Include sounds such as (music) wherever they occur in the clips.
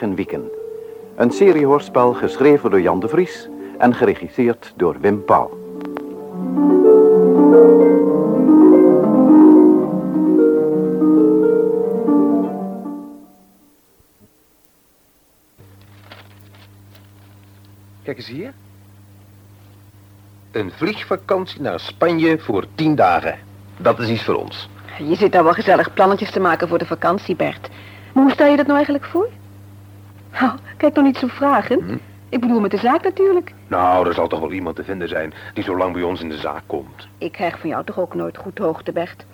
De jeugd op eigen wieken. Een seriehoorspel geschreven door Jan de Vries en geregisseerd door Wim Pauw. Kijk eens hier. Een vliegvakantie naar Spanje voor tien dagen. Dat is iets voor ons. Je zit daar wel gezellig plannetjes te maken voor de vakantie, Bert. Maar hoe stel je dat nou eigenlijk voor? Nou, kijk nog niet zo vragen. Hm? Ik bedoel met de zaak natuurlijk. Nou, er zal toch wel iemand te vinden zijn die zo lang bij ons in de zaak komt. Ik krijg van jou toch ook nooit goed hoogte, Bert.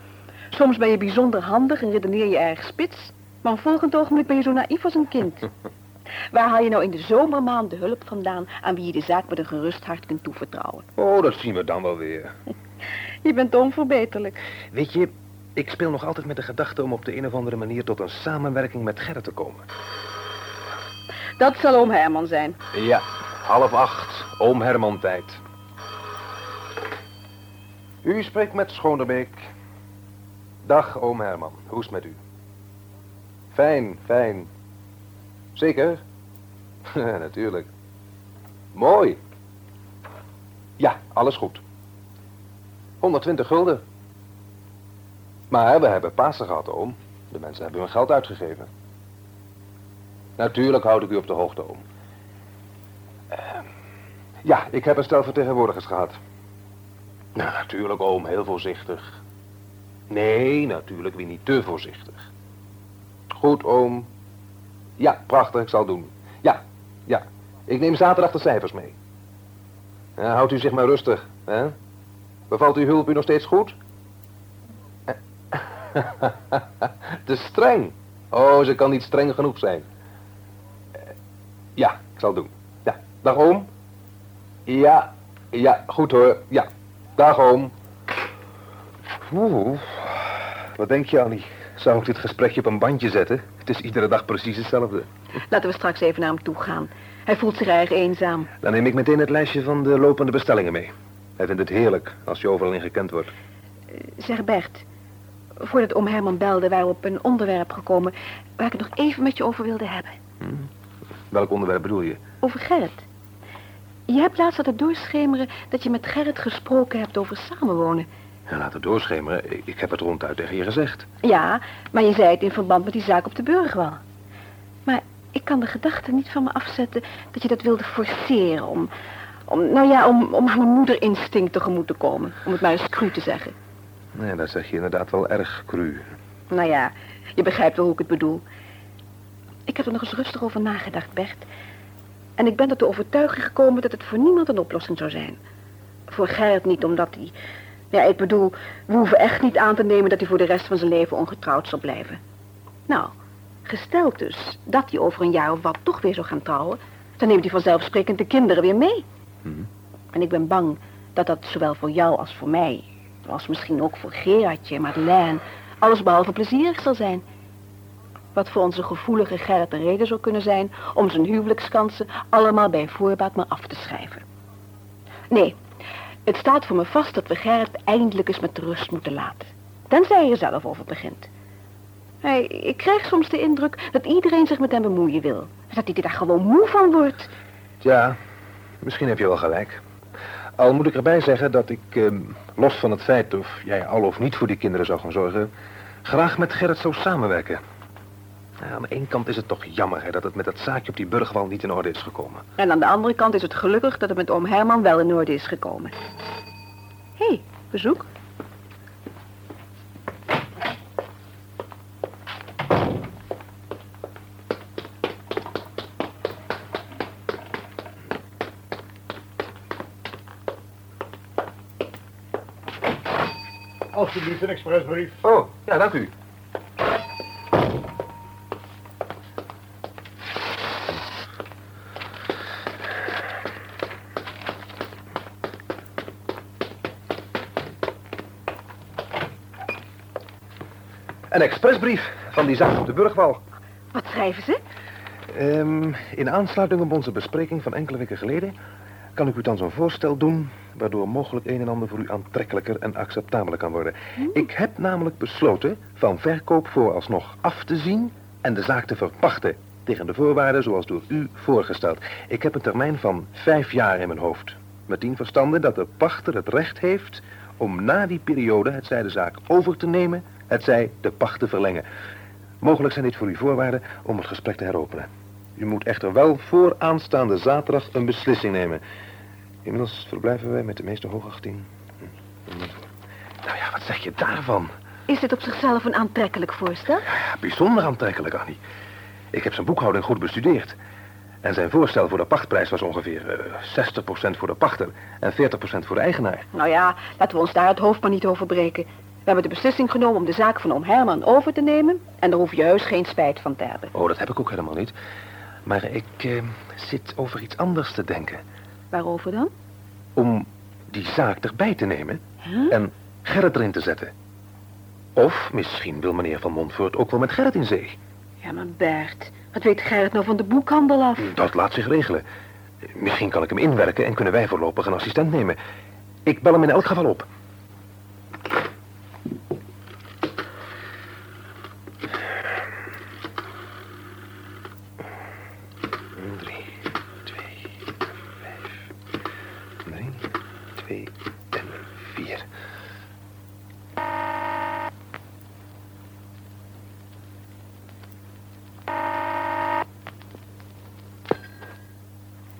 Soms ben je bijzonder handig en redeneer je erg spits. Maar een volgend ogenblik ben je zo naïef als een kind. (laughs) Waar haal je nou in de zomermaand de hulp vandaan aan wie je de zaak met een gerust hart kunt toevertrouwen? Oh, dat zien we dan wel weer. (laughs) Je bent onverbeterlijk. Weet je, ik speel nog altijd met de gedachte om op de een of andere manier tot een samenwerking met Gerrit te komen. Dat zal oom Herman zijn. Ja, half acht, oom Herman tijd. U spreekt met Schonebeek. Dag, oom Herman. Hoe is het met u? Fijn, fijn. Zeker? (laughs) Natuurlijk. Mooi. Ja, alles goed. 120 gulden. Maar we hebben Pasen gehad, oom. De mensen hebben hun geld uitgegeven. Natuurlijk houd ik u op de hoogte, oom. Eh, ja, ik heb een stel vertegenwoordigers gehad. Nou, natuurlijk, oom, heel voorzichtig. Nee, natuurlijk weer niet te voorzichtig. Goed, oom. Ja, prachtig, ik zal doen. Ja, ja. Ik neem zaterdag de cijfers mee. Ja, houdt u zich maar rustig, hè? Bevalt uw hulp u nog steeds goed? (laughs) Te streng. Oh, ze kan niet streng genoeg zijn. Eh, Ja, ik zal het doen. Ja, dag oom. Ja, ja, goed hoor. Ja, dag oom. Oeh, wat denk je, Annie? Zou ik dit gesprekje op een bandje zetten? Het is iedere dag precies hetzelfde. Laten we straks even naar hem toe gaan. Hij voelt zich erg eenzaam. Dan neem ik meteen het lijstje van de lopende bestellingen mee. Hij vindt het heerlijk als je overal in gekend wordt. Zeg Bert, voordat oom Herman belde, waren we op een onderwerp gekomen waar ik het nog even met je over wilde hebben. Welk onderwerp bedoel je? Over Gerrit. Je hebt laatst laten doorschemeren dat je met Gerrit gesproken hebt over samenwonen. Ja, laat het doorschemeren. Ik, heb het ronduit tegen je gezegd. Ja, maar je zei het in verband met die zaak op de Burgwal. Maar ik kan de gedachte niet van me afzetten dat je dat wilde forceren om... om nou ja, om, om mijn moederinstinct tegemoet te komen. Om het maar eens cru te zeggen. Nee, dat zeg je inderdaad wel erg cru. Nou ja, je begrijpt wel hoe ik het bedoel. Ik heb er nog eens rustig over nagedacht, Bert. En ik ben tot de overtuiging gekomen dat het voor niemand een oplossing zou zijn. Voor Gerrit niet, omdat hij... Ja, ik bedoel, we hoeven echt niet aan te nemen dat hij voor de rest van zijn leven ongetrouwd zal blijven. Nou, gesteld dus dat hij over een jaar of wat toch weer zou gaan trouwen... dan neemt hij vanzelfsprekend de kinderen weer mee. Mhm. En ik ben bang dat dat zowel voor jou als voor mij... als misschien ook voor Gerardje Madeleine... alles behalve plezierig zal zijn. Wat voor onze gevoelige Gerrit een reden zou kunnen zijn... om zijn huwelijkskansen allemaal bij voorbaat maar af te schrijven. Nee, het staat voor me vast dat we Gerrit eindelijk eens met rust moeten laten. Tenzij hij er zelf over begint. Ik krijg soms de indruk dat iedereen zich met hem bemoeien wil. Dat hij er daar gewoon moe van wordt. Ja, misschien heb je wel gelijk. Al moet ik erbij zeggen dat ik, ehm, los van het feit of jij al of niet voor die kinderen zou gaan zorgen, graag met Gerrit zou samenwerken. Ja, aan de ene kant is het toch jammer hè, dat het met dat zaakje op die burgerwal niet in orde is gekomen. En aan de andere kant is het gelukkig dat het met oom Herman wel in orde is gekomen. Hé, hey, bezoek. Alsjeblieft, een expressbrief. Oh, ja, dank u. Een expressbrief van die zaak op de Burgwal. Wat schrijven ze? Ehm, in aansluiting op onze bespreking van enkele weken geleden... kan ik u dan zo'n voorstel doen... waardoor mogelijk een en ander voor u aantrekkelijker en acceptabeler kan worden. Ik heb namelijk besloten van verkoop vooralsnog af te zien... en de zaak te verpachten. tegen de voorwaarden zoals door u voorgesteld. Ik heb een termijn van vijf jaar in mijn hoofd. Met tien verstande dat de pachter het recht heeft om na die periode het zij de zaak over te nemen, het zij de pacht te verlengen. Mogelijk zijn dit voor u voorwaarden om het gesprek te heropenen. U moet echter wel voor aanstaande zaterdag een beslissing nemen. Inmiddels verblijven wij met de meeste hoogachting. Hm, voor. Nou ja, wat zeg je daarvan? Is dit op zichzelf een aantrekkelijk voorstel? Ja, bijzonder aantrekkelijk, Annie. Ik heb zijn boekhouding goed bestudeerd. En zijn voorstel voor de pachtprijs was ongeveer eh 60% voor de pachter en 40% voor de eigenaar. Nou ja, laten we ons daar het hoofd maar niet over breken. We hebben de beslissing genomen om de zaak van oom Herman over te nemen... en daar hoef je heus geen spijt van te hebben. Oh, dat heb ik ook helemaal niet. Maar ik eh, zit over iets anders te denken. Waarover dan? Om die zaak erbij te nemen Huh? en Gerrit erin te zetten. Of misschien wil meneer Van Montfort ook wel met Gerrit in zee. Ja, maar Bert, wat weet Gerrit nou van de boekhandel af? Dat laat zich regelen. Misschien kan ik hem inwerken en kunnen wij voorlopig een assistent nemen. Ik bel hem in elk geval op. Drie, twee, vijf. Drie, twee en vier.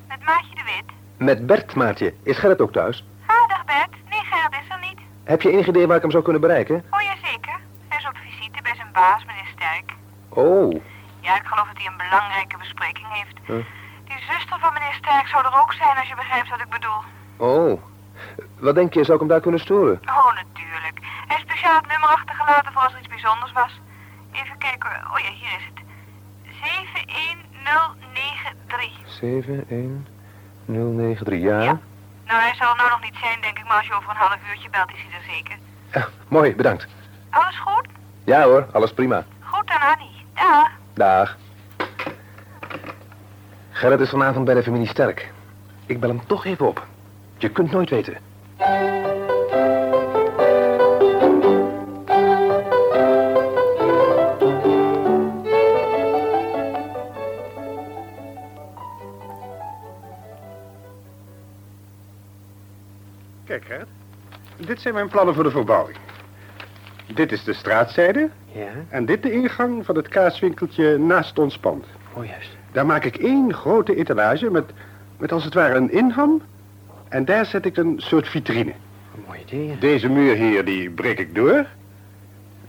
Met Maatje de Wit. Met Bert, Maartje. Is Gerrit ook thuis? Ah, dag Bert. Nee, Gerrit is er niet. Heb je enig idee waar ik hem zou kunnen bereiken? Oh, ja, zeker. Hij is op visite bij zijn baas, meneer Sterk. Oh, Ja, ik geloof dat hij een belangrijke bespreking heeft. Huh? Die zuster van meneer Sterk zou er ook zijn, als je begrijpt wat ik bedoel. oh. Wat denk je, zou ik hem daar kunnen storen? Oh, natuurlijk. Hij heeft speciaal het nummer achtergelaten voor als er iets bijzonders was. Even kijken. Oh ja, hier is het. 71093. 71093, ja. Ja. Nou, hij zal er nou nog niet zijn, denk ik, maar als je over een half uurtje belt, is hij er zeker. Ja, mooi, bedankt. Alles goed? Ja hoor, alles prima. Goed dan, Annie. Dag. Dag. Gerrit is vanavond bij de familie Sterk. Ik bel hem toch even op. Je kunt nooit weten. Kijk, Gert. Dit zijn mijn plannen voor de verbouwing. Dit is de straatzijde Ja? en dit de ingang van het kaaswinkeltje naast ons pand. Oh, juist. Daar maak ik één grote etalage met, met als het ware een inham. En daar zet ik een soort vitrine. Een mooi idee. Deze muur hier, die breek ik door.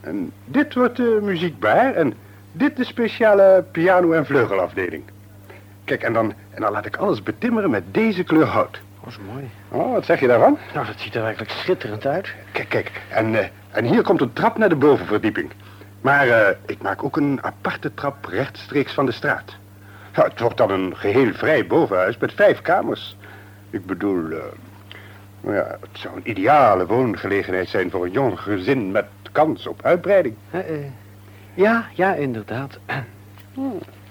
En dit wordt de muziekbar en dit de speciale piano- en vleugelafdeling. Kijk, en dan, en dan laat ik alles betimmeren met deze kleur hout. Dat is mooi. Oh, wat zeg je daarvan? Nou, dat ziet er werkelijk schitterend uit. Kijk, kijk. En, eh, en hier komt een trap naar de bovenverdieping. Maar eh, ik maak ook een aparte trap rechtstreeks van de straat. Ja, het wordt dan een geheel vrij bovenhuis met vijf kamers. Ik bedoel, eh, nou ja, het zou een ideale woongelegenheid zijn voor een jong gezin met kans op uitbreiding. Ja, ja, inderdaad.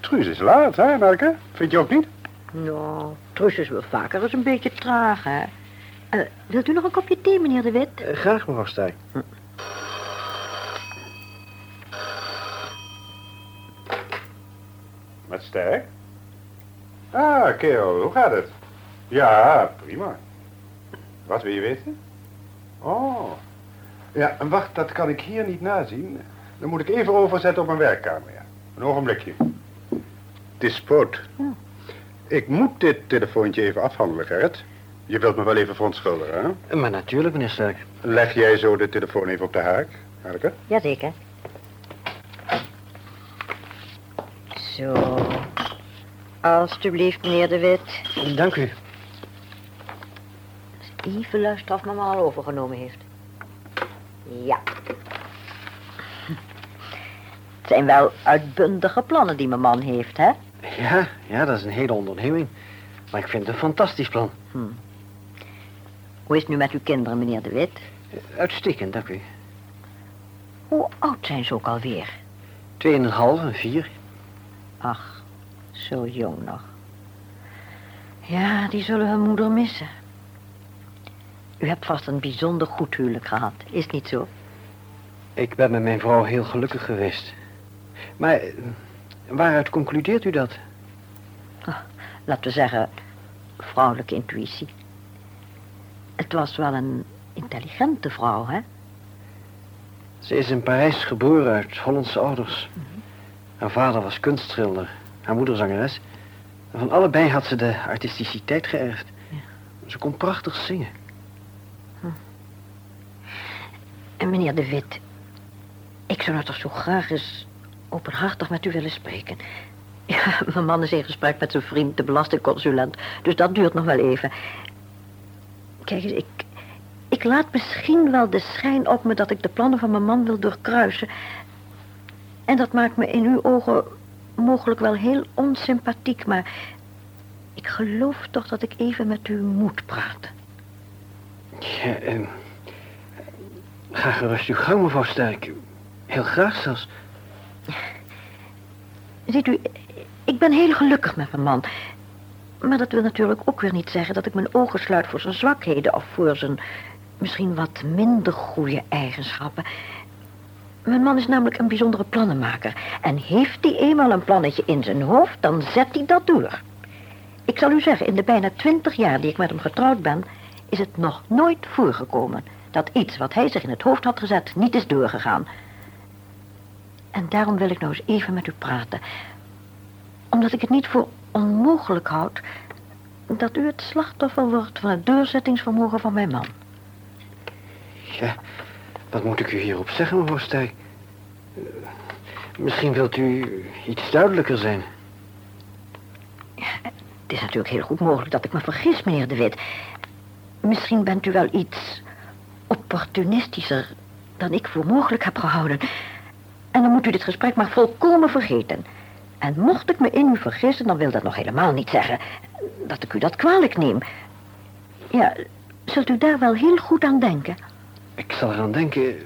Truus is laat, hè, Marke? Vind je ook niet? Nou, Truus is wel vaker eens een beetje traag, hè. Eh, wilt u nog een kopje thee, meneer De Wit? Eh, graag, mevrouw Stijn. Met sterk? Ah, kerel, hoe gaat het? Ja, prima. Wat wil je weten? Oh. Ja, en wacht, dat kan ik hier niet nazien. Dan moet ik even overzetten op mijn werkkamer, ja. Een ogenblikje. Het is spoot. Ik moet dit telefoontje even afhandelen, Gerrit. Je wilt me wel even verontschuldigen, hè? Maar natuurlijk, meneer Sterk. Leg jij zo de telefoon even op de haak, Harke? Jazeker. Zo. Alsjeblieft, meneer De Wit. Dank u. Even luisteren of mama al overgenomen heeft. Ja. Het zijn wel uitbundige plannen die mijn man heeft, hè? Ja, ja, dat is een hele onderneming. Maar ik vind het een fantastisch plan. Hoe is het nu met uw kinderen, meneer De Wit? Uitstekend, dank u. Hoe oud zijn ze ook alweer? Tweeënhalf en vier. Ach, zo jong nog. Ja, die zullen hun moeder missen. U hebt vast een bijzonder goed huwelijk gehad, is het niet zo? Ik ben met mijn vrouw heel gelukkig geweest. Maar eh, Waaruit concludeert u dat? Laten we zeggen, vrouwelijke intuïtie. Het was wel een intelligente vrouw, hè? Ze is in Parijs geboren uit Hollandse ouders. Haar vader was kunstschilder, haar moeder zangeres. En van allebei had ze de artisticiteit geërfd. Ze kon prachtig zingen. En meneer De Wit, ik zou nou toch zo graag eens openhartig met u willen spreken. (laughs) Ja, mijn man is in gesprek met zijn vriend, de belastingconsulent. Dus dat duurt nog wel even. Kijk eens, ik, ik laat misschien wel de schijn op me dat ik de plannen van mijn man wil doorkruisen. En dat maakt me in uw ogen mogelijk wel heel onsympathiek, maar ik geloof toch dat ik even met u moet praten. Ja, ehm, ga gerust uw gang, mevrouw Sterk. Heel graag zelfs. Ziet u, ik ben heel gelukkig met mijn man. Maar dat wil natuurlijk ook weer niet zeggen dat ik mijn ogen sluit voor zijn zwakheden of voor zijn misschien wat minder goede eigenschappen. Mijn man is namelijk een bijzondere plannenmaker. En heeft hij eenmaal een plannetje in zijn hoofd, dan zet hij dat door. Ik zal u zeggen, in de bijna twintig jaar die ik met hem getrouwd ben, is het nog nooit voorgekomen dat iets wat hij zich in het hoofd had gezet niet is doorgegaan. En daarom wil ik nou eens even met u praten. Omdat ik het niet voor onmogelijk houd dat u het slachtoffer wordt van het doorzettingsvermogen van mijn man. Ja, wat moet ik u hierop zeggen, mevrouw? Eh, Misschien wilt u iets duidelijker zijn. Het is natuurlijk heel goed mogelijk dat ik me vergis, meneer De Wit. Misschien bent u wel iets opportunistischer dan ik voor mogelijk heb gehouden. En dan moet u dit gesprek maar volkomen vergeten. En mocht ik me in u vergissen, dan wil dat nog helemaal niet zeggen dat ik u dat kwalijk neem. Ja, zult u daar wel heel goed aan denken? Ik zal eraan denken,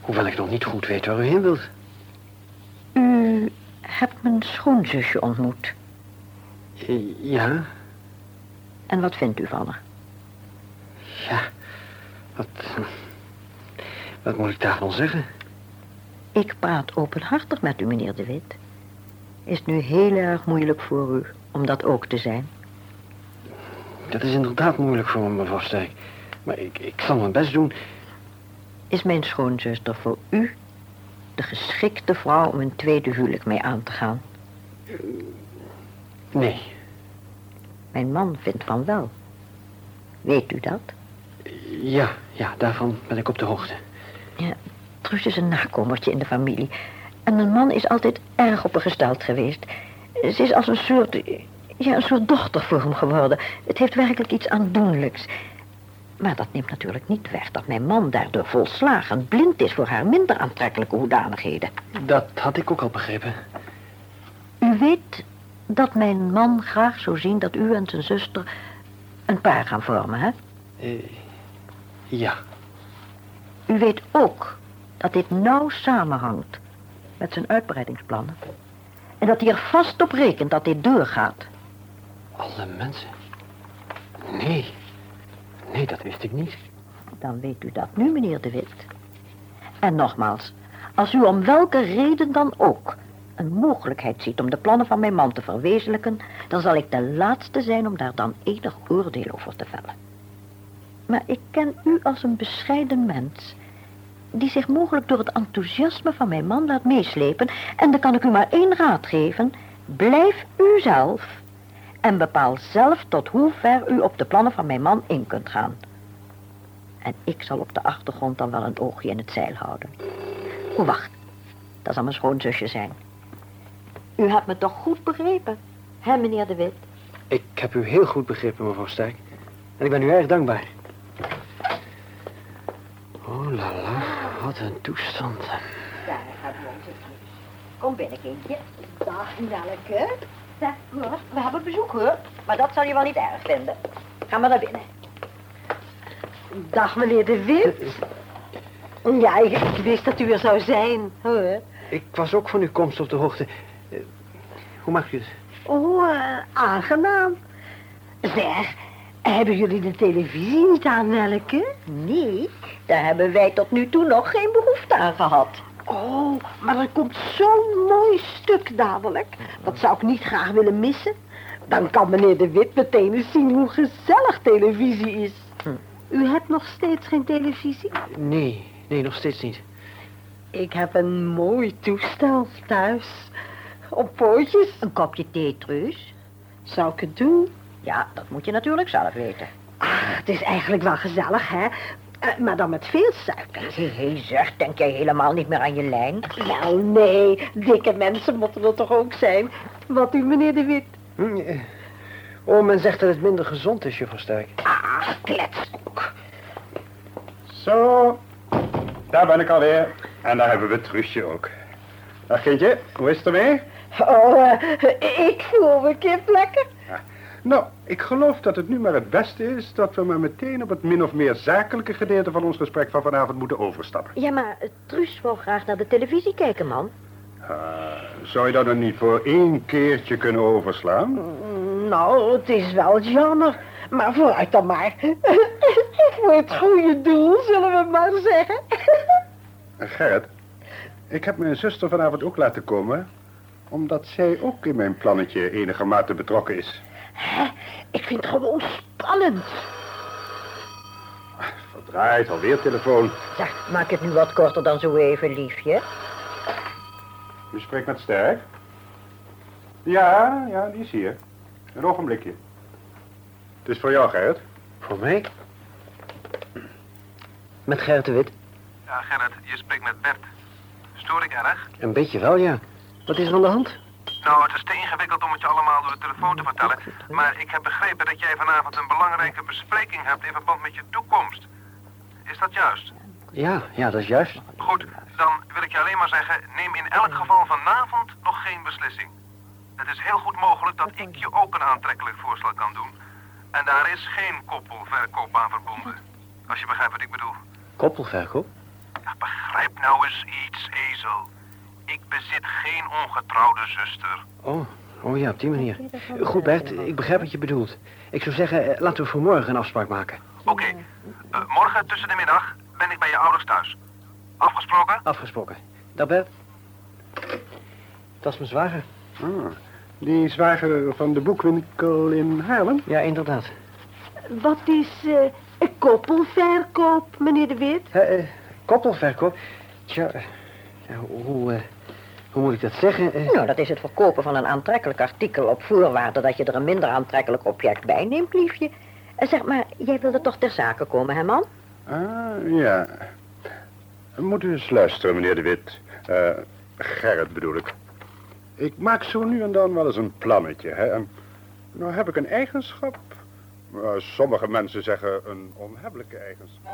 hoewel ik nog niet goed weet waar u heen wilt. U hebt mijn schoonzusje ontmoet. Ja, En wat vindt u van haar? ja. Wat, wat moet ik daarvan zeggen? Ik praat openhartig met u, meneer De Wit. Is het nu heel erg moeilijk voor u om dat ook te zijn? Dat is inderdaad moeilijk voor me, mevrouw Sterk. Maar ik, ik zal mijn best doen. Is mijn schoonzuster voor u de geschikte vrouw om een tweede huwelijk mee aan te gaan? Nee, Mijn man vindt van wel. Weet u dat? Ja, ja, daarvan ben ik op de hoogte. Ja, Truus is een nakomertje in de familie. En mijn man is altijd erg op haar gesteld geweest. Ze is als een soort, ja, een soort dochter voor hem geworden. Het heeft werkelijk iets aandoenlijks. Maar dat neemt natuurlijk niet weg dat mijn man daardoor volslagen blind is voor haar minder aantrekkelijke hoedanigheden. Dat had ik ook al begrepen. U weet dat mijn man graag zou zien dat u en zijn zuster een paar gaan vormen, hè? Eh, ja, U weet ook dat dit nauw samenhangt met zijn uitbreidingsplannen. En dat hij er vast op rekent dat dit doorgaat. alle mensen. Nee, nee, dat wist ik niet. Dan weet u dat nu, meneer De Wit. En nogmaals, als u om welke reden dan ook een mogelijkheid ziet om de plannen van mijn man te verwezenlijken, dan zal ik de laatste zijn om daar dan enig oordeel over te vellen. Maar ik ken u als een bescheiden mens, die zich mogelijk door het enthousiasme van mijn man laat meeslepen, en dan kan ik u maar één raad geven. Blijf u zelf en bepaal zelf tot hoe ver u op de plannen van mijn man in kunt gaan. En ik zal op de achtergrond dan wel een oogje in het zeil houden. O, wacht. Dat zal mijn schoonzusje zijn. U hebt me toch goed begrepen, hè, meneer De Wit? Ik heb u heel goed begrepen, mevrouw Sterk. En ik ben u erg dankbaar. Wat een toestand. Daar we onze Kom binnen, kindje. Dag, Nelleke. Zeg, hoor, we hebben bezoek, hoor. Maar dat zal je wel niet erg vinden. Ga maar naar binnen. Dag, meneer De Wit. (laughs) Ja, ik, ik wist dat u er zou zijn, hoor. Ik was ook van uw komst op de hoogte. Eh, hoe maakt u het? Oh, eh, aangenaam. Zeg, hebben jullie de televisie niet aan, Nelke? Nee, daar hebben wij tot nu toe nog geen behoefte aan gehad. Oh, maar er komt zo'n mooi stuk dadelijk. Dat zou ik niet graag willen missen. Dan kan meneer De Wit meteen eens zien hoe gezellig televisie is. Hm. U hebt nog steeds geen televisie? Nee, nee, nog steeds niet. Ik heb een mooi toestel thuis. Op pootjes. Een kopje thee, Truus? Zou ik het doen? Ja, dat moet je natuurlijk zelf weten. Ah, het is eigenlijk wel gezellig, hè? Eh, maar dan met veel suiker. Hé, hé, zeg, denk jij helemaal niet meer aan je lijn? Wel, nee. Dikke mensen moeten er toch ook zijn. Wat u, meneer De Wit? Hm, eh. Oh, men zegt dat het minder gezond is, juffrouw Sterk. Ah, kletskoek. Zo, daar ben ik alweer. En daar hebben we Truusje ook. Dag kindje, hoe is het ermee? Oh, eh, ik voel me kip lekker. Nou, ik geloof dat het nu maar het beste is dat we maar meteen op het min of meer zakelijke gedeelte van ons gesprek van vanavond moeten overstappen. Ja, maar Truus wil graag naar de televisie kijken, man. Ah, zou je dat dan niet voor één keertje kunnen overslaan? Mm, Nou, het is wel jammer. Maar vooruit dan maar. (laughs) Voor het goede doel, zullen we maar zeggen. (laughs) Gerrit, ik heb mijn zuster vanavond ook laten komen, omdat zij ook in mijn plannetje enige mate betrokken is. Ik vind het gewoon spannend. Verdraaid, alweer telefoon. Zeg, maak het nu wat korter dan zo even, liefje. U spreekt met Sterk? Ja, ja, die is hier. Een ogenblikje. Het is voor jou, Gerrit. Voor mij? Met Gerrit de Wit? Ja, Gerrit, je spreekt met Bert. Stoor ik erg? Een beetje wel, ja. Wat is er aan de hand? Nou, het is te ingewikkeld om het je allemaal door de telefoon te vertellen. Maar ik heb begrepen dat jij vanavond een belangrijke bespreking hebt in verband met je toekomst. Is dat juist? Ja, ja, dat is juist. Goed, dan wil ik je alleen maar zeggen, neem in elk geval vanavond nog geen beslissing. Het is heel goed mogelijk dat ik je ook een aantrekkelijk voorstel kan doen. En daar is geen koppelverkoop aan verbonden. Als je begrijpt wat ik bedoel. Koppelverkoop? Ja, begrijp nou eens iets, ezel. Ik bezit geen ongetrouwde zuster. Oh, oh ja, op die manier. Goed, Bert, ik begrijp wat je bedoelt. Ik zou zeggen, eh, laten we voor morgen een afspraak maken. Oké, eh, morgen tussen de middag ben ik bij je ouders thuis. Afgesproken? Afgesproken. Dag, Bert. Dat is mijn zwager. Ah, die zwager van de boekwinkel in Haarlem? Ja, inderdaad. Wat is eh, een koppelverkoop, meneer De Wit? Eh, eh, koppelverkoop? Tja, ja, hoe, eh, hoe moet ik dat zeggen? Eh, Nou, dat is het verkopen van een aantrekkelijk artikel op voorwaarde dat je er een minder aantrekkelijk object bij neemt, liefje. En zeg maar, jij wilde toch ter zake komen, hè, man? Ah, ja. Moet u eens luisteren, meneer De Wit. Eh, Gerrit bedoel ik. Ik maak zo nu en dan wel eens een plannetje, hè. En nou heb ik een eigenschap. Eh, sommige mensen zeggen een onhebbelijke eigenschap.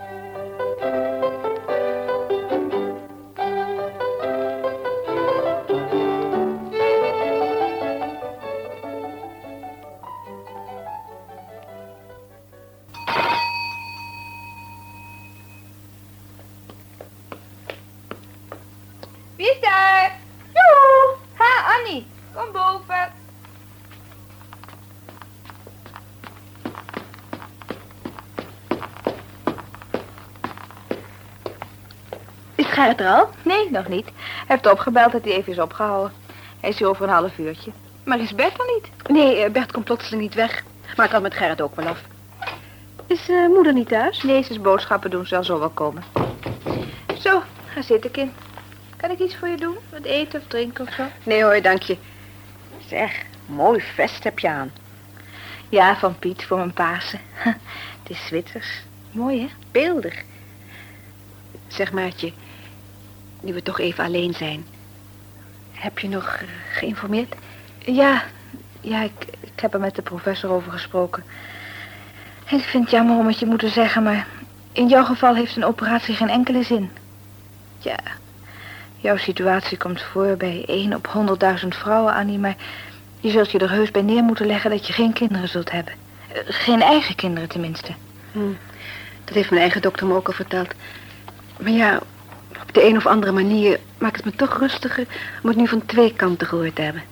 Gerrit er al? Nee, nog niet. Hij heeft opgebeld dat hij even is opgehouden. Hij is hier over een half uurtje. Maar is Bert er niet? Nee, eh, Bert komt plotseling niet weg. Maar ik had met Gerrit ook wel af. Is eh, moeder niet thuis? Nee, ze is boodschappen doen. Ze zal zo wel komen. Zo, ga zitten, kind. Kan ik iets voor je doen? Wat eten of drinken of zo? Nee hoor, dank je. Zeg, mooi vest heb je aan. Ja, van Piet voor mijn Pasen. (laughs) Het is Zwitsers. Mooi, hè? Beeldig. Zeg, Maartje, nu we toch even alleen zijn. Heb je nog geïnformeerd? Ja, ja, ik, ik heb er met de professor over gesproken. Ik vind het jammer om het je moeten zeggen, maar in jouw geval heeft een operatie geen enkele zin. Ja, jouw situatie komt voor bij één op honderdduizend vrouwen, Annie, maar je zult je er heus bij neer moeten leggen dat je geen kinderen zult hebben. Eh, Geen eigen kinderen tenminste. Dat heeft mijn eigen dokter me ook al verteld. Maar ja, op de een of andere manier maakt het me toch rustiger om het nu van twee kanten gehoord te hebben.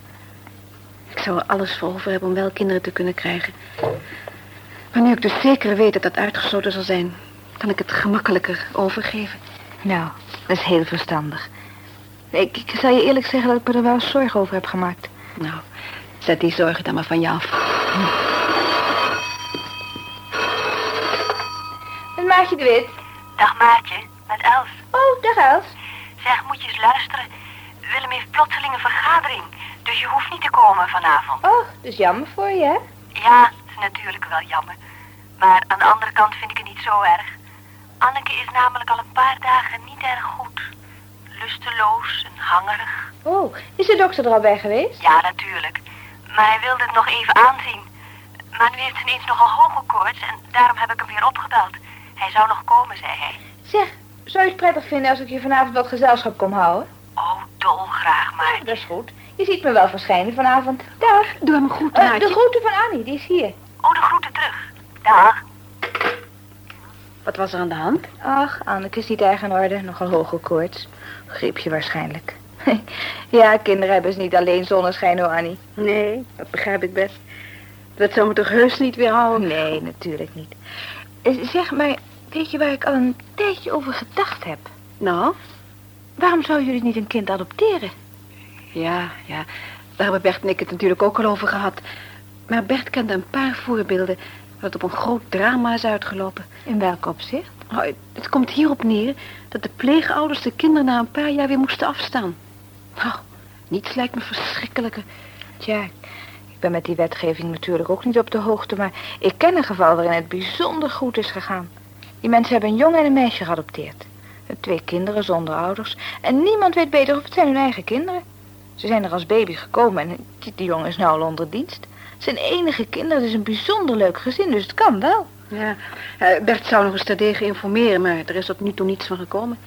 Ik zou er alles voor over hebben om wel kinderen te kunnen krijgen. Maar nu ik dus zeker weet dat dat uitgesloten zal zijn, kan ik het gemakkelijker overgeven. Nou, dat is heel verstandig. Ik, ik zal je eerlijk zeggen dat ik me er wel zorgen over heb gemaakt. Nou, zet die zorgen dan maar van je af. Met Maartje de Wit. Dag Maartje, met Els. Dag Els. Zeg, moet je eens luisteren. Willem heeft plotseling een vergadering, dus je hoeft niet te komen vanavond. Oh, dus jammer voor je, hè? Ja, het is natuurlijk wel jammer. Maar aan de andere kant vind ik het niet zo erg. Anneke is namelijk al een paar dagen niet erg goed. Lusteloos en hangerig. Oh, is de dokter er al bij geweest? Ja, natuurlijk. Maar hij wilde het nog even aanzien. Maar nu heeft ze ineens nogal hoge koorts en daarom heb ik hem weer opgebeld. Hij zou nog komen, zei hij. Zeg, zou je het prettig vinden als ik je vanavond wat gezelschap kom houden? Oh, dolgraag, maar... Dat is goed. Je ziet me wel verschijnen vanavond. Dag. Doe hem goed, Eh, Maartje. de groeten van Annie, die is hier. Oh, de groeten terug. Dag. Wat was er aan de hand? Ach, Anneke is niet erg in orde. Nogal hoge koorts. Griepje waarschijnlijk. (laughs) ja, kinderen hebben ze niet alleen zonneschijn, hoor, Annie. Nee, dat begrijp ik best. Dat zou me toch heus niet weerhouden? Nee, natuurlijk niet. Eh, Zeg maar, weet je waar ik al een tijdje over gedacht heb? Nou? Waarom zouden jullie niet een kind adopteren? Ja, ja. Daar hebben Bert en ik het natuurlijk ook al over gehad. Maar Bert kende een paar voorbeelden het op een groot drama is uitgelopen. In welk opzicht? Het, het komt hierop neer dat de pleegouders de kinderen na een paar jaar weer moesten afstaan. Nou, niets lijkt me verschrikkelijker. Tja, ik ben met die wetgeving natuurlijk ook niet op de hoogte, maar ik ken een geval waarin het bijzonder goed is gegaan. Die mensen hebben een jongen en een meisje geadopteerd. Twee kinderen zonder ouders. En niemand weet beter of het zijn hun eigen kinderen. Ze zijn er als baby gekomen en die, jongen is nou al onder dienst. Zijn enige kinderen, het is een bijzonder leuk gezin, dus het kan wel. Ja, eh, Bert zou nog eens terdege informeren, maar er is tot nu toe niets van gekomen.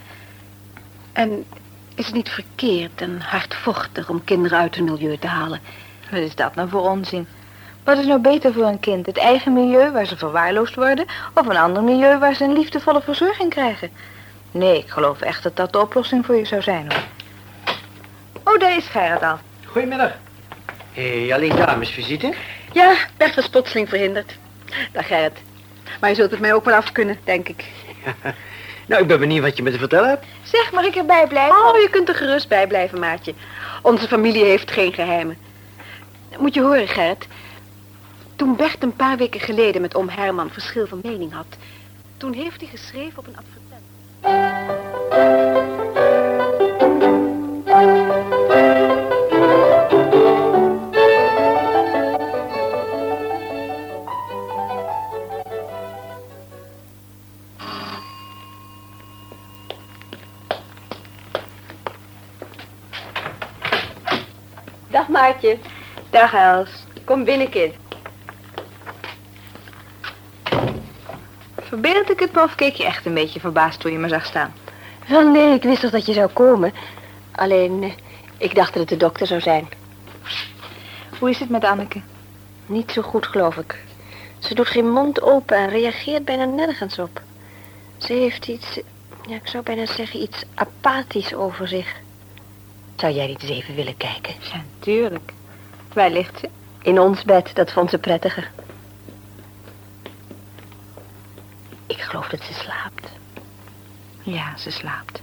En is het niet verkeerd en hardvochtig om kinderen uit hun milieu te halen? Wat is dat nou voor onzin? Wat is nou beter voor een kind? Het eigen milieu waar ze verwaarloosd worden... of een ander milieu waar ze een liefdevolle verzorging krijgen? Nee, ik geloof echt dat dat de oplossing voor je zou zijn, hoor. Oh, daar is Gerrit al. Goedemiddag. Hé, alleen damesvisite? Ja, Bert was plotseling verhinderd. Dag Gerrit. Maar je zult het mij ook wel af kunnen, denk ik. (laughs) Nou, ik ben benieuwd wat je me te vertellen hebt. Zeg, mag ik erbij blijven? Oh, je kunt er gerust bij blijven, Maatje. Onze familie heeft geen geheimen. Moet je horen, Gerrit. Toen Bert een paar weken geleden met oom Herman verschil van mening had... toen heeft hij geschreven op een advertentie. Dag Maartje. Dag, Els. Kom binnen, kind. Verbeeld ik het me of keek je echt een beetje verbaasd toen je me zag staan? Wel, nee, ik wist toch dat je zou komen. Alleen, eh, ik dacht dat het de dokter zou zijn. Hoe is het met Anneke? Niet zo goed, geloof ik. Ze doet geen mond open en reageert bijna nergens op. Ze heeft iets, ja, ik zou bijna zeggen, iets apathisch over zich. Zou jij niet eens even willen kijken? Ja, tuurlijk. Waar ligt ze? In ons bed, dat vond ze prettiger. Ik geloof dat ze slaapt. Ja, ze slaapt.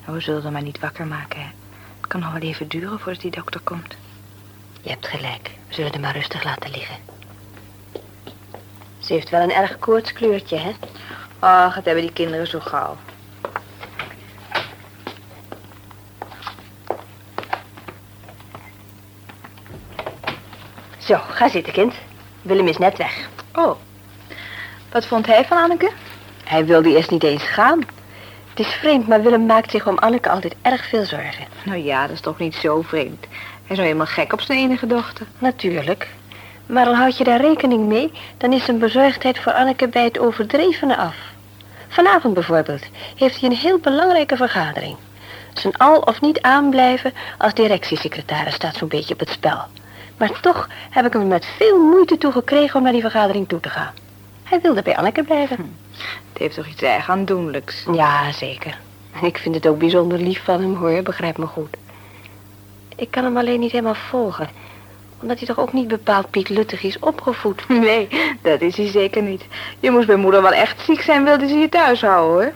Nou, we zullen haar maar niet wakker maken, hè. Het kan nog wel even duren voordat die dokter komt. Je hebt gelijk. We zullen haar maar rustig laten liggen. Ze heeft wel een erg koortskleurtje, hè? Ach, het hebben die kinderen zo gauw. Zo, ga zitten, kind. Willem is net weg. Oh, wat vond hij van Anneke? Hij wilde eerst niet eens gaan. Het is vreemd, maar Willem maakt zich om Anneke altijd erg veel zorgen. Nou ja, dat is toch niet zo vreemd. Hij is nou helemaal gek op zijn enige dochter. Natuurlijk. Maar al houd je daar rekening mee, dan is zijn bezorgdheid voor Anneke bij het overdrevene af. Vanavond bijvoorbeeld heeft hij een heel belangrijke vergadering. Zijn al of niet aanblijven als directiesecretaris staat zo'n beetje op het spel. Maar toch heb ik hem met veel moeite toe gekregen om naar die vergadering toe te gaan. Hij wilde bij Anneke blijven. Het heeft toch iets erg aandoenlijks. Ja, zeker. En ik vind het ook bijzonder lief van hem, hoor. Begrijp me goed. Ik kan hem alleen niet helemaal volgen. Omdat hij toch ook niet bepaald Piet Luttig is opgevoed. (laughs) Nee, dat is hij zeker niet. Je moest bij moeder wel echt ziek zijn, wilde ze je thuis houden, hoor.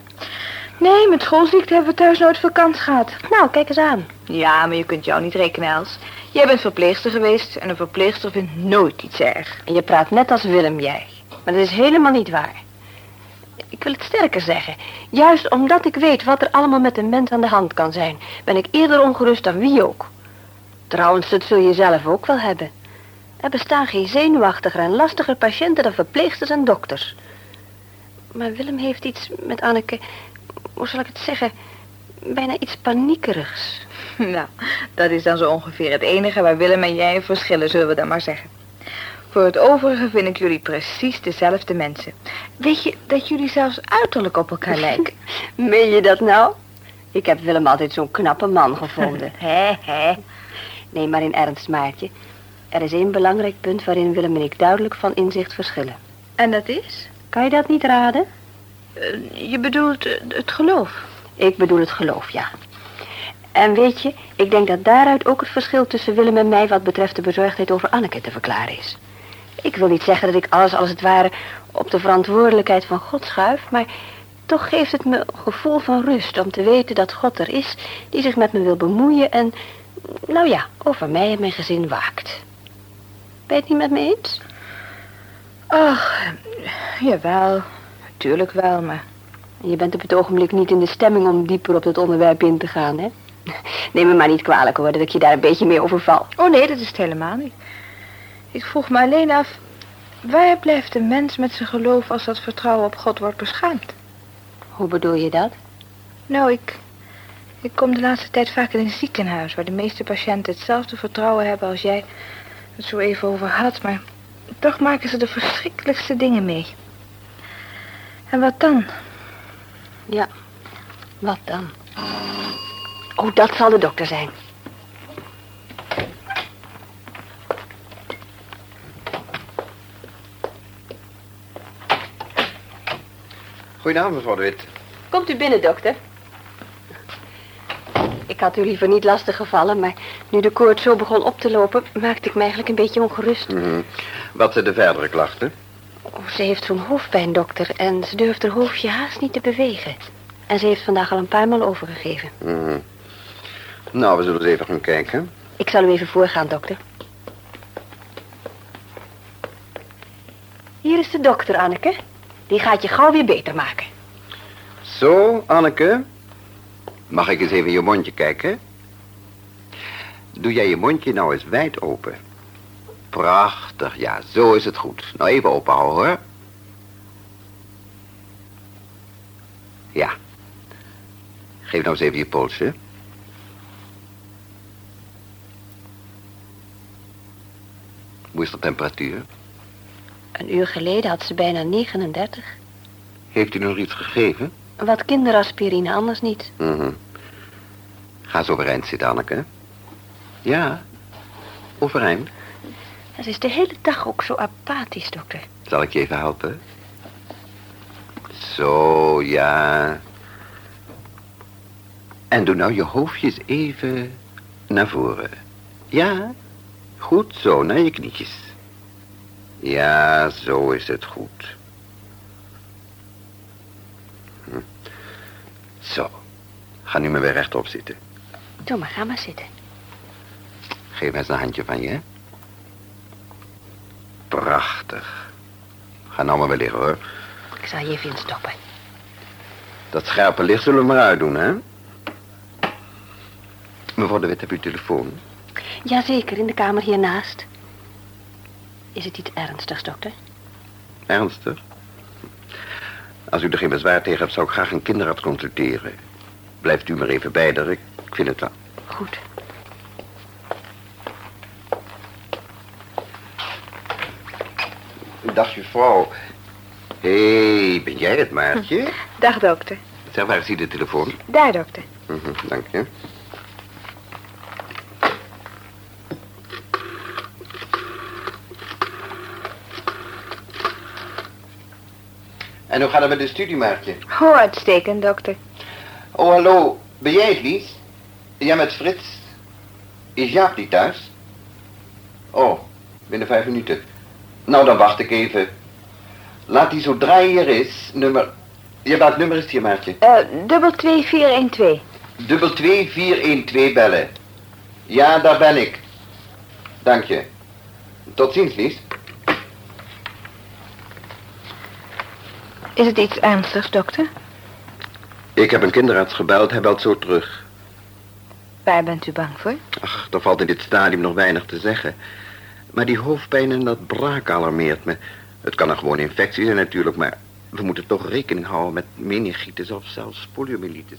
Nee, met schoolziekte hebben we thuis nooit kans gehad. Nou, kijk eens aan. Ja, maar je kunt jou niet rekenen, Els. Jij bent verpleegster geweest en een verpleegster vindt nooit iets erg. En je praat net als Willem jij. Maar dat is helemaal niet waar. Ik wil het sterker zeggen. Juist omdat ik weet wat er allemaal met een mens aan de hand kan zijn... ben ik eerder ongerust dan wie ook. Trouwens, dat zul je zelf ook wel hebben. Er bestaan geen zenuwachtiger en lastiger patiënten dan verpleegsters en dokters. Maar Willem heeft iets met Anneke... Hoe zal ik het zeggen? Bijna iets paniekerigs. (laughs) Nou, dat is dan zo ongeveer het enige waar Willem en jij verschillen, zullen we dan maar zeggen. Voor het overige vind ik jullie precies dezelfde mensen. Weet je dat jullie zelfs uiterlijk op elkaar (laughs) lijken? Meen je dat nou? Ik heb Willem altijd zo'n knappe man gevonden. (laughs) Hè, hè. Nee, maar in ernst, Maartje. Er is één belangrijk punt waarin Willem en ik duidelijk van inzicht verschillen. En dat is? Kan je dat niet raden? Eh, je bedoelt eh, het geloof? Ik bedoel het geloof, ja. En weet je, ik denk dat daaruit ook het verschil tussen Willem en mij wat betreft de bezorgdheid over Anneke te verklaren is. Ik wil niet zeggen dat ik alles als het ware op de verantwoordelijkheid van God schuif, maar toch geeft het me een gevoel van rust om te weten dat God er is die zich met me wil bemoeien en, nou ja, over mij en mijn gezin waakt. Ben je het niet met me eens? Ach, jawel, natuurlijk wel, maar... Je bent op het ogenblik niet in de stemming om dieper op dat onderwerp in te gaan, hè? Neem me maar niet kwalijk hoor, dat ik je daar een beetje mee overval. Oh nee, dat is het helemaal niet. Ik vroeg me alleen af, waar blijft de mens met zijn geloof als dat vertrouwen op God wordt beschaamd? Hoe bedoel je dat? Nou, ik, ik kom de laatste tijd vaak in een ziekenhuis... waar de meeste patiënten hetzelfde vertrouwen hebben als jij het zo even over had... maar toch maken ze de verschrikkelijkste dingen mee. En wat dan? Ja, wat dan? Oh, dat zal de dokter zijn. Goedenavond, mevrouw de Wit. Komt u binnen, dokter. Ik had u liever niet lastig gevallen, maar nu de koorts zo begon op te lopen, maakte ik me eigenlijk een beetje ongerust. Mhm. Wat zijn de verdere klachten? Oh, ze heeft zo'n hoofdpijn, dokter, en ze durft haar hoofdje haast niet te bewegen. En ze heeft vandaag al een paar maal overgegeven. Mhm. Nou, we zullen eens even gaan kijken. Ik zal u even voorgaan, dokter. Hier is de dokter, Anneke. Die gaat je gauw weer beter maken. Zo, Anneke. Mag ik eens even je mondje kijken? Doe jij je mondje nou eens wijd open. Prachtig, ja, zo is het goed. Nou, even openhouden, hoor. Ja. Geef nou eens even je polsje. Hoe is de temperatuur? Een uur geleden had ze bijna 39. Heeft u nog iets gegeven? Wat kinderaspirine, anders niet. Mhm. Ga eens overeind zitten, Anneke. Ja, overeind. Ze is de hele dag ook zo apathisch, dokter. Zal ik je even helpen? Zo, ja. En doe nou je hoofdjes even naar voren. Ja, goed zo, naar je knietjes. Ja, zo is het goed. Hm. Zo, ga nu maar weer rechtop zitten. Doe maar, ga maar zitten. Geef me eens een handje van je, hè? Prachtig. Ga nou maar weer liggen, hoor. Ik zal je even instoppen. Dat scherpe licht zullen we maar uitdoen, hè? Mevrouw de Wit, heb u telefoon? Jazeker, in de kamer hiernaast. Is het iets ernstigs, dokter? Ernstig? Als u er geen bezwaar tegen hebt, zou ik graag een kinderarts consulteren. Blijft u maar even bij ik, ik vind het wel. Goed. Dag, juffrouw. Hé, hey, ben jij het, Maartje? Dag, dokter. Zeg, waar is hier de telefoon? Daar, dokter. Mhm, dank je. En hoe gaat het met de studie, Maartje? Oh, uitstekend, dokter. Oh, hallo. Ben jij het, Lies? Ja, met Frits. Is Jaap niet thuis? Oh, binnen vijf minuten. Nou, dan wacht ik even. Laat die zodra hij er is, nummer... Ja, welk nummer is het hier, Maartje? Eh, dubbel 2412. Dubbel 2412 bellen. Ja, daar ben ik. Dank je. Tot ziens, Lies. Is het iets ernstigs, dokter? Ik heb een kinderarts gebeld, hij belt zo terug. Waar bent u bang voor? Ach, er valt in dit stadium nog weinig te zeggen. Maar die hoofdpijn en dat braak alarmeert me. Het kan een gewone infectie zijn natuurlijk, maar we moeten toch rekening houden met meningitis of zelfs poliomyelitis.